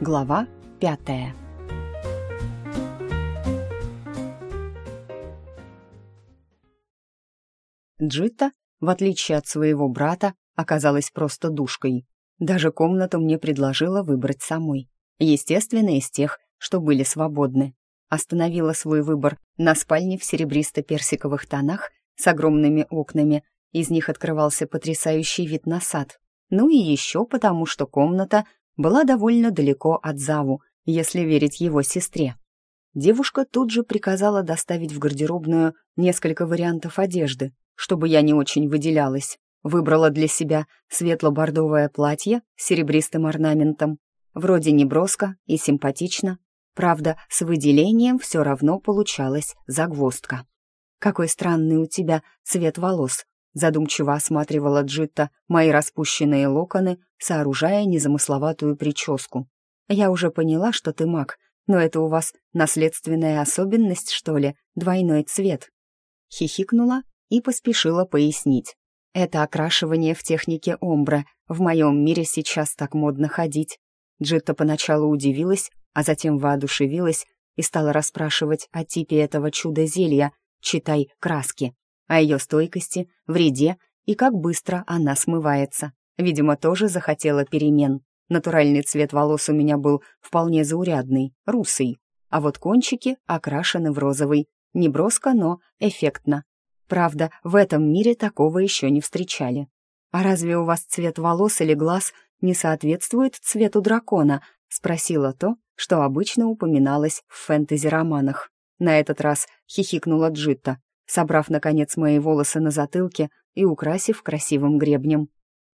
Глава пятая Джита, в отличие от своего брата, оказалась просто душкой. Даже комнату мне предложила выбрать самой. Естественно, из тех, что были свободны. Остановила свой выбор на спальне в серебристо-персиковых тонах с огромными окнами. Из них открывался потрясающий вид на сад. Ну и еще потому, что комната была довольно далеко от Заву, если верить его сестре. Девушка тут же приказала доставить в гардеробную несколько вариантов одежды, чтобы я не очень выделялась. Выбрала для себя светло-бордовое платье с серебристым орнаментом. Вроде неброско и симпатично. Правда, с выделением все равно получалась загвоздка. «Какой странный у тебя цвет волос», задумчиво осматривала Джитта мои распущенные локоны, сооружая незамысловатую прическу. «Я уже поняла, что ты маг, но это у вас наследственная особенность, что ли, двойной цвет?» Хихикнула и поспешила пояснить. «Это окрашивание в технике омбра. В моем мире сейчас так модно ходить». Джитта поначалу удивилась, а затем воодушевилась и стала расспрашивать о типе этого чуда-зелья, читай, краски, о ее стойкости, вреде и как быстро она смывается. Видимо, тоже захотела перемен. Натуральный цвет волос у меня был вполне заурядный, русый, а вот кончики окрашены в розовый. Не броско, но эффектно. Правда, в этом мире такого еще не встречали. «А разве у вас цвет волос или глаз не соответствует цвету дракона?» — спросила то, что обычно упоминалось в фэнтези-романах. На этот раз хихикнула Джитта, собрав, наконец, мои волосы на затылке и украсив красивым гребнем.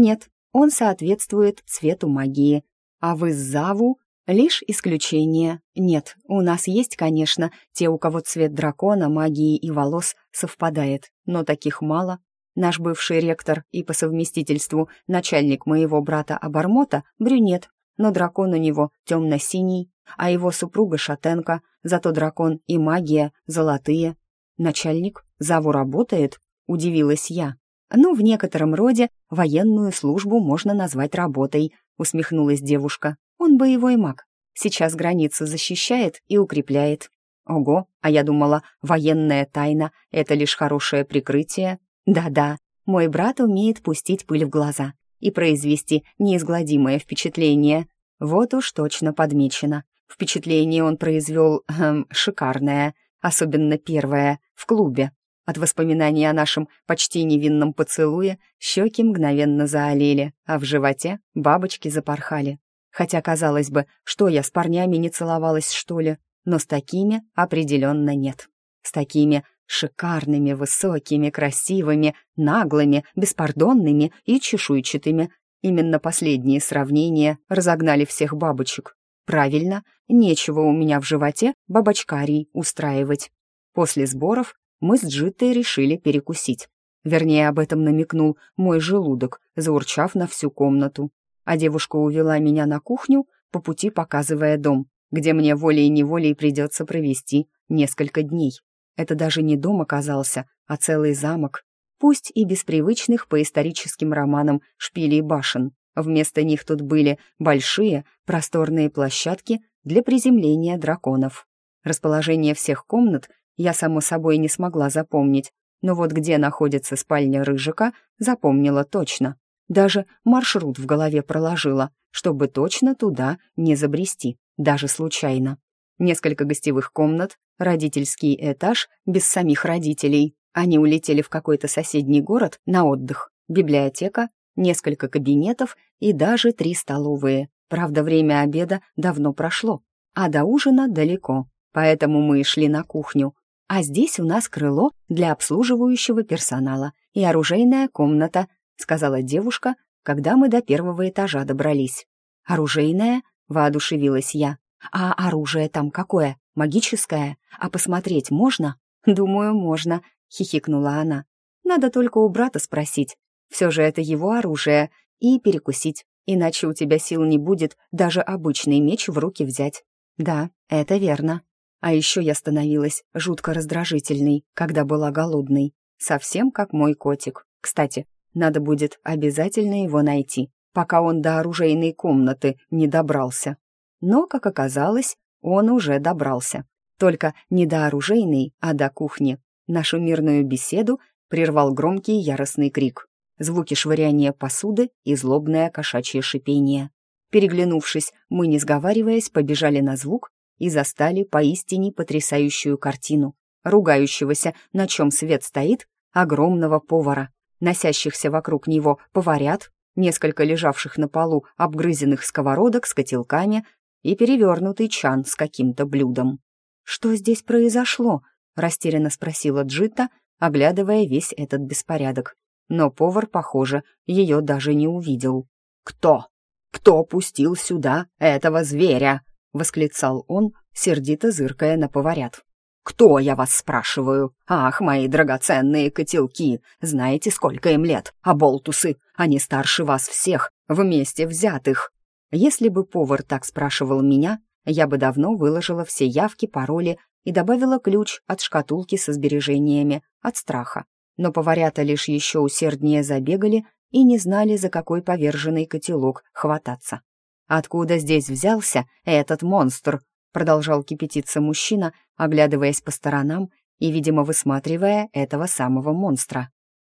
«Нет, он соответствует цвету магии. А вы с Заву лишь исключение. Нет, у нас есть, конечно, те, у кого цвет дракона, магии и волос совпадает, но таких мало. Наш бывший ректор и по совместительству начальник моего брата Абармота — брюнет, но дракон у него темно-синий, а его супруга шатенка, зато дракон и магия золотые. Начальник Заву работает? Удивилась я. «Ну, в некотором роде военную службу можно назвать работой», усмехнулась девушка. «Он боевой маг. Сейчас границу защищает и укрепляет». «Ого, а я думала, военная тайна — это лишь хорошее прикрытие». «Да-да, мой брат умеет пустить пыль в глаза и произвести неизгладимое впечатление. Вот уж точно подмечено. Впечатление он произвел эм, шикарное, особенно первое, в клубе. От воспоминаний о нашем почти невинном поцелуе щеки мгновенно заолели, а в животе бабочки запорхали. Хотя, казалось бы, что я с парнями не целовалась, что ли, но с такими определенно нет. С такими шикарными, высокими, красивыми, наглыми, беспардонными и чешуйчатыми. Именно последние сравнения разогнали всех бабочек. Правильно, нечего у меня в животе бабочкарий устраивать. После сборов мы с Джиттой решили перекусить. Вернее, об этом намекнул мой желудок, заурчав на всю комнату. А девушка увела меня на кухню, по пути показывая дом, где мне волей-неволей придется провести несколько дней. Это даже не дом оказался, а целый замок. Пусть и без привычных по историческим романам шпилей башен. Вместо них тут были большие, просторные площадки для приземления драконов. Расположение всех комнат я, само собой, не смогла запомнить, но вот где находится спальня Рыжика, запомнила точно. Даже маршрут в голове проложила, чтобы точно туда не забрести, даже случайно. Несколько гостевых комнат, родительский этаж без самих родителей. Они улетели в какой-то соседний город на отдых. Библиотека, несколько кабинетов и даже три столовые. Правда, время обеда давно прошло, а до ужина далеко, поэтому мы шли на кухню, а здесь у нас крыло для обслуживающего персонала и оружейная комната», сказала девушка, когда мы до первого этажа добрались. «Оружейная?» — воодушевилась я. «А оружие там какое? Магическое? А посмотреть можно?» «Думаю, можно», — хихикнула она. «Надо только у брата спросить. Все же это его оружие. И перекусить, иначе у тебя сил не будет даже обычный меч в руки взять». «Да, это верно», а еще я становилась жутко раздражительной, когда была голодной. Совсем как мой котик. Кстати, надо будет обязательно его найти, пока он до оружейной комнаты не добрался. Но, как оказалось, он уже добрался. Только не до оружейной, а до кухни. Нашу мирную беседу прервал громкий яростный крик. Звуки швыряния посуды и злобное кошачье шипение. Переглянувшись, мы, не сговариваясь, побежали на звук и застали поистине потрясающую картину. Ругающегося, на чем свет стоит, огромного повара, носящихся вокруг него поварят, несколько лежавших на полу обгрызенных сковородок с котелками и перевернутый чан с каким-то блюдом. «Что здесь произошло?» — растерянно спросила Джита, оглядывая весь этот беспорядок. Но повар, похоже, ее даже не увидел. «Кто? Кто пустил сюда этого зверя?» — восклицал он, сердито зыркая на поварят. «Кто, я вас спрашиваю? Ах, мои драгоценные котелки! Знаете, сколько им лет? А болтусы? Они старше вас всех, вместе взятых!» Если бы повар так спрашивал меня, я бы давно выложила все явки, пароли и добавила ключ от шкатулки со сбережениями, от страха. Но поварята лишь еще усерднее забегали и не знали, за какой поверженный котелок хвататься. «Откуда здесь взялся этот монстр?» продолжал кипятиться мужчина, оглядываясь по сторонам и, видимо, высматривая этого самого монстра.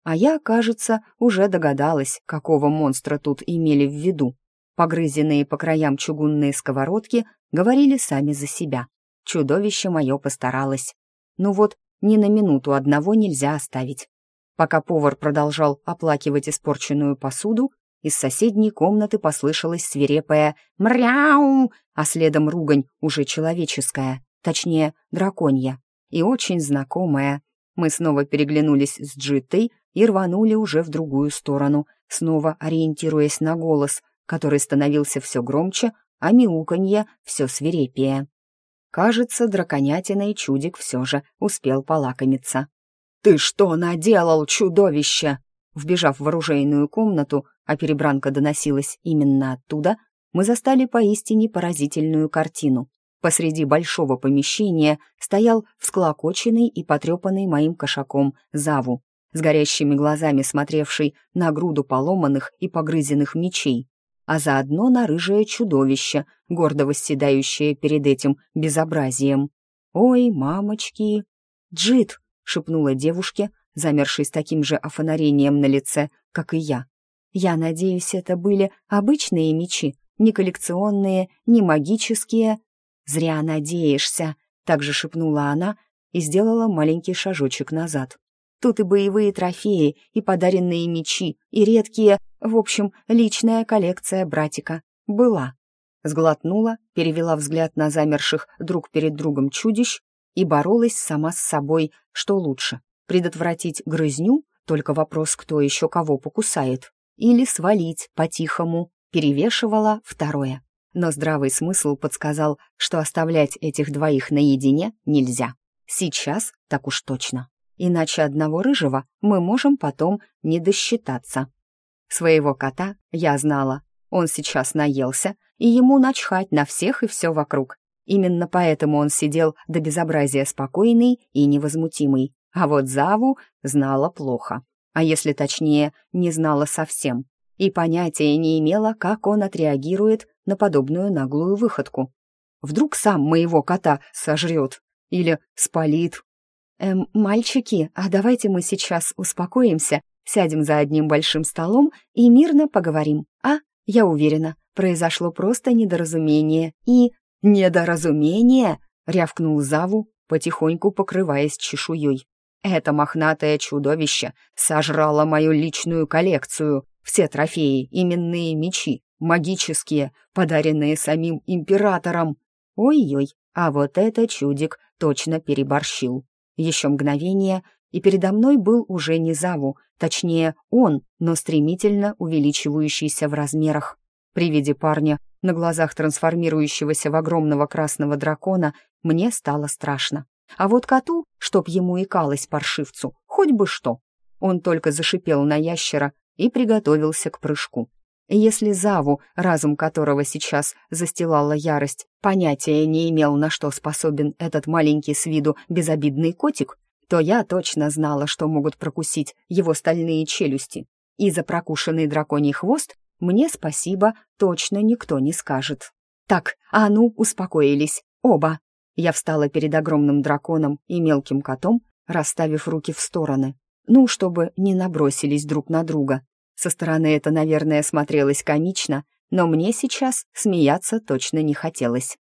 А я, кажется, уже догадалась, какого монстра тут имели в виду. Погрызенные по краям чугунные сковородки говорили сами за себя. Чудовище мое постаралось. Ну вот, ни на минуту одного нельзя оставить. Пока повар продолжал оплакивать испорченную посуду, из соседней комнаты послышалось свирепое «мряу», а следом ругань уже человеческая, точнее, драконья, и очень знакомая. Мы снова переглянулись с Джитой и рванули уже в другую сторону, снова ориентируясь на голос, который становился все громче, а мяуканье все свирепее. Кажется, драконятина и чудик все же успел полакомиться. «Ты что наделал, чудовище?» Вбежав в оружейную комнату, а перебранка доносилась именно оттуда, мы застали поистине поразительную картину. Посреди большого помещения стоял всклокоченный и потрепанный моим кошаком Заву, с горящими глазами смотревший на груду поломанных и погрызенных мечей, а заодно на рыжее чудовище, гордо восседающее перед этим безобразием. «Ой, мамочки!» «Джит!» — шепнула девушке, замершей с таким же офонарением на лице, как и я. «Я надеюсь, это были обычные мечи, не коллекционные, не магические». «Зря надеешься», — также шепнула она и сделала маленький шажочек назад. Тут и боевые трофеи, и подаренные мечи, и редкие, в общем, личная коллекция братика. Была. Сглотнула, перевела взгляд на замерших друг перед другом чудищ и боролась сама с собой, что лучше. Предотвратить грызню, только вопрос, кто еще кого покусает, или свалить по-тихому, перевешивала второе. Но здравый смысл подсказал, что оставлять этих двоих наедине нельзя. Сейчас так уж точно иначе одного рыжего мы можем потом не досчитаться. Своего кота я знала. Он сейчас наелся, и ему начхать на всех и все вокруг. Именно поэтому он сидел до безобразия спокойный и невозмутимый. А вот Заву знала плохо. А если точнее, не знала совсем. И понятия не имела, как он отреагирует на подобную наглую выходку. Вдруг сам моего кота сожрет или спалит, «Эм, мальчики, а давайте мы сейчас успокоимся, сядем за одним большим столом и мирно поговорим, а? Я уверена, произошло просто недоразумение и...» «Недоразумение?» — рявкнул Заву, потихоньку покрываясь чешуей. «Это мохнатое чудовище сожрало мою личную коллекцию, все трофеи, именные мечи, магические, подаренные самим императором. Ой-ой, а вот это чудик точно переборщил. Еще мгновение, и передо мной был уже не Заву, точнее, он, но стремительно увеличивающийся в размерах. При виде парня, на глазах трансформирующегося в огромного красного дракона, мне стало страшно. А вот коту, чтоб ему икалось паршивцу, хоть бы что. Он только зашипел на ящера и приготовился к прыжку. Если Заву, разум которого сейчас застилала ярость, понятия не имел, на что способен этот маленький с виду безобидный котик, то я точно знала, что могут прокусить его стальные челюсти. И за прокушенный драконий хвост мне спасибо точно никто не скажет. Так, а ну, успокоились. Оба. Я встала перед огромным драконом и мелким котом, расставив руки в стороны. Ну, чтобы не набросились друг на друга. Со стороны это, наверное, смотрелось комично, но мне сейчас смеяться точно не хотелось.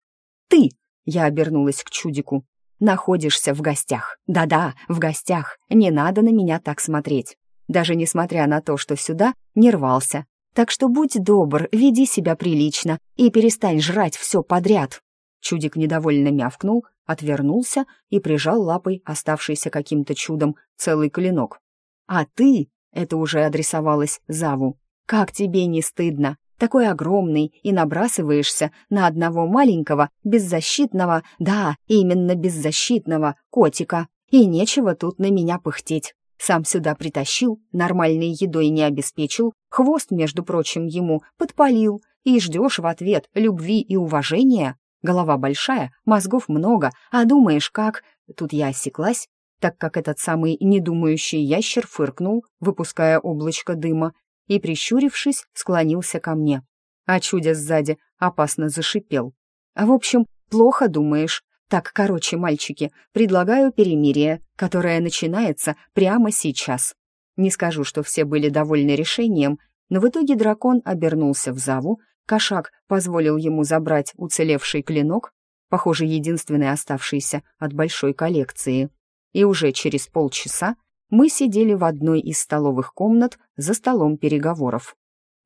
«Ты!» — я обернулась к чудику. «Находишься в гостях. Да-да, в гостях. Не надо на меня так смотреть. Даже несмотря на то, что сюда не рвался. Так что будь добр, веди себя прилично и перестань жрать все подряд». Чудик недовольно мявкнул, отвернулся и прижал лапой оставшийся каким-то чудом целый клинок. «А ты...» — это уже адресовалось Заву. «Как тебе не стыдно? Такой огромный, и набрасываешься на одного маленького, беззащитного, да, именно беззащитного, котика. И нечего тут на меня пыхтеть. Сам сюда притащил, нормальной едой не обеспечил, хвост, между прочим, ему подпалил, и ждешь в ответ любви и уважения. Голова большая, мозгов много, а думаешь, как... Тут я осеклась, так как этот самый недумающий ящер фыркнул, выпуская облачко дыма, и, прищурившись, склонился ко мне. А чудя сзади опасно зашипел. «В общем, плохо думаешь. Так, короче, мальчики, предлагаю перемирие, которое начинается прямо сейчас». Не скажу, что все были довольны решением, но в итоге дракон обернулся в Заву, кошак позволил ему забрать уцелевший клинок, похоже, единственный оставшийся от большой коллекции. И уже через полчаса мы сидели в одной из столовых комнат за столом переговоров.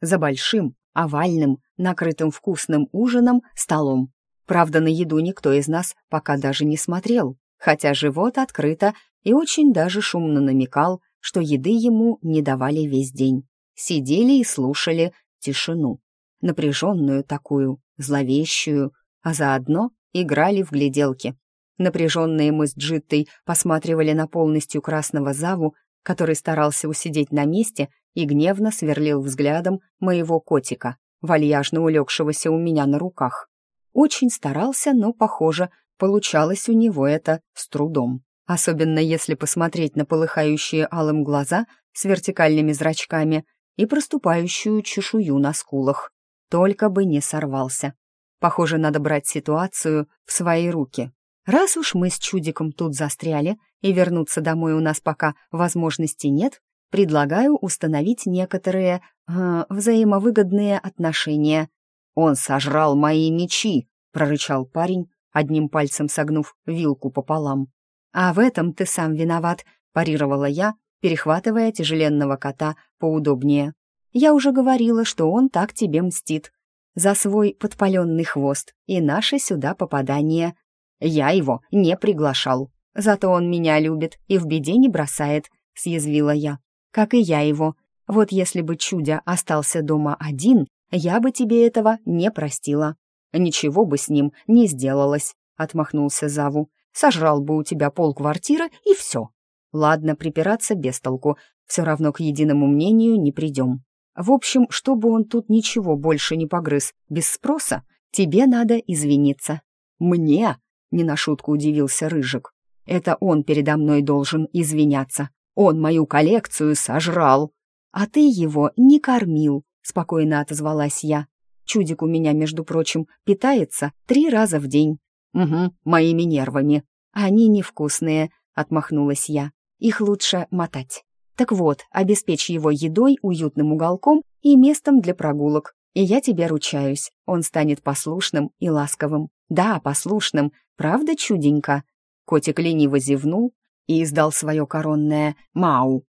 За большим, овальным, накрытым вкусным ужином столом. Правда, на еду никто из нас пока даже не смотрел, хотя живот открыто и очень даже шумно намекал, что еды ему не давали весь день. Сидели и слушали тишину. Напряженную такую, зловещую, а заодно играли в гляделки. Напряженные мы с Джиттой посматривали на полностью красного Заву, который старался усидеть на месте и гневно сверлил взглядом моего котика, вальяжно улегшегося у меня на руках. Очень старался, но, похоже, получалось у него это с трудом. Особенно если посмотреть на полыхающие алым глаза с вертикальными зрачками и проступающую чешую на скулах. Только бы не сорвался. Похоже, надо брать ситуацию в свои руки. Раз уж мы с чудиком тут застряли, и вернуться домой у нас пока возможности нет, предлагаю установить некоторые э, взаимовыгодные отношения. «Он сожрал мои мечи!» — прорычал парень, одним пальцем согнув вилку пополам. «А в этом ты сам виноват», — парировала я, перехватывая тяжеленного кота поудобнее. «Я уже говорила, что он так тебе мстит. За свой подпаленный хвост и наше сюда попадание. Я его не приглашал. Зато он меня любит и в беде не бросает», — съязвила я. «Как и я его. Вот если бы Чудя остался дома один, я бы тебе этого не простила». «Ничего бы с ним не сделалось», — отмахнулся Заву. «Сожрал бы у тебя пол квартиры и все». «Ладно, припираться без толку. Все равно к единому мнению не придем. В общем, чтобы он тут ничего больше не погрыз без спроса, тебе надо извиниться». «Мне?» не на шутку удивился Рыжик. «Это он передо мной должен извиняться. Он мою коллекцию сожрал». «А ты его не кормил», — спокойно отозвалась я. «Чудик у меня, между прочим, питается три раза в день». «Угу, моими нервами». «Они невкусные», — отмахнулась я. «Их лучше мотать». «Так вот, обеспечь его едой, уютным уголком и местом для прогулок. И я тебе ручаюсь, он станет послушным и ласковым. Да, послушным, правда, чуденько?» Котик лениво зевнул и издал свое коронное «Мау».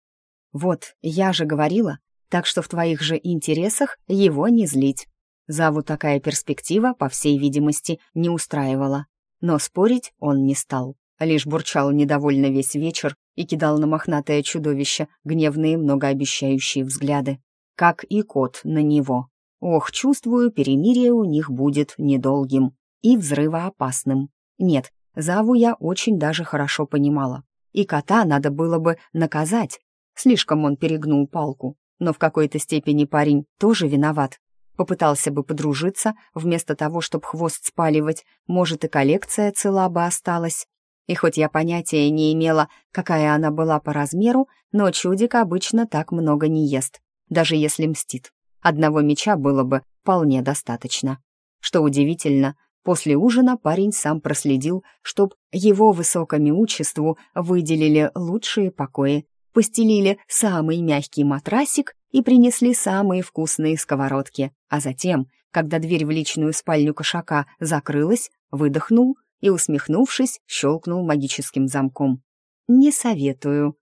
«Вот, я же говорила, так что в твоих же интересах его не злить». Заву такая перспектива, по всей видимости, не устраивала. Но спорить он не стал, лишь бурчал недовольно весь вечер и кидал на мохнатое чудовище гневные многообещающие взгляды, как и кот на него. Ох, чувствую, перемирие у них будет недолгим и взрывоопасным. Нет, Заву я очень даже хорошо понимала. И кота надо было бы наказать. Слишком он перегнул палку. Но в какой-то степени парень тоже виноват. Попытался бы подружиться, вместо того, чтобы хвост спаливать, может, и коллекция цела бы осталась. И хоть я понятия не имела, какая она была по размеру, но чудик обычно так много не ест, даже если мстит. Одного меча было бы вполне достаточно. Что удивительно, после ужина парень сам проследил, чтоб его высокомиучеству выделили лучшие покои, постелили самый мягкий матрасик и принесли самые вкусные сковородки, а затем, когда дверь в личную спальню кошака закрылась, выдохнул и, усмехнувшись, щелкнул магическим замком. «Не советую».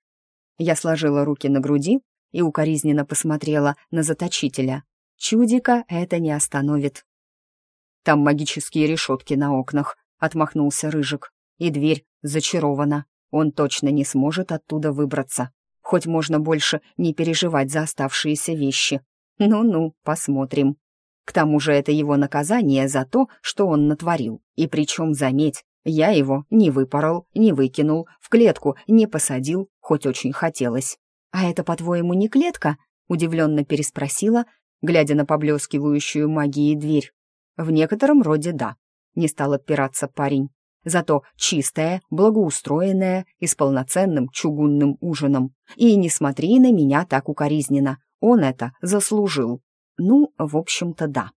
Я сложила руки на груди и укоризненно посмотрела на заточителя. Чудика это не остановит. «Там магические решетки на окнах», — отмахнулся Рыжик. «И дверь зачарована. Он точно не сможет оттуда выбраться. Хоть можно больше не переживать за оставшиеся вещи. Ну-ну, посмотрим». К тому же это его наказание за то, что он натворил. И причем, заметь, я его не выпорол, не выкинул, в клетку не посадил, хоть очень хотелось. «А это, по-твоему, не клетка?» — удивленно переспросила, глядя на поблескивающую магией дверь. «В некотором роде да», — не стал отпираться парень. «Зато чистая, благоустроенная и с полноценным чугунным ужином. И не смотри на меня так укоризненно, он это заслужил». Ну, в общем-то, да.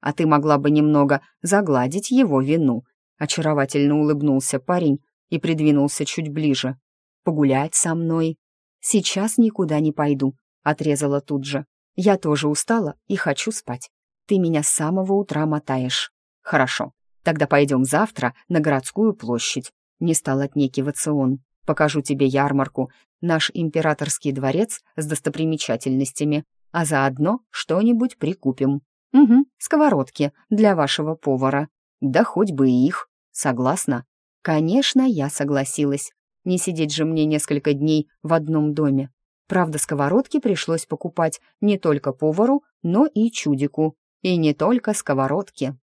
А ты могла бы немного загладить его вину. Очаровательно улыбнулся парень и придвинулся чуть ближе. Погулять со мной. Сейчас никуда не пойду, отрезала тут же. Я тоже устала и хочу спать. Ты меня с самого утра мотаешь. Хорошо, тогда пойдем завтра на городскую площадь. Не стал отнекиваться он. Покажу тебе ярмарку, наш императорский дворец с достопримечательностями, а заодно что-нибудь прикупим. Угу, сковородки для вашего повара. Да хоть бы и их. Согласна? Конечно, я согласилась. Не сидеть же мне несколько дней в одном доме. Правда, сковородки пришлось покупать не только повару, но и чудику. И не только сковородки.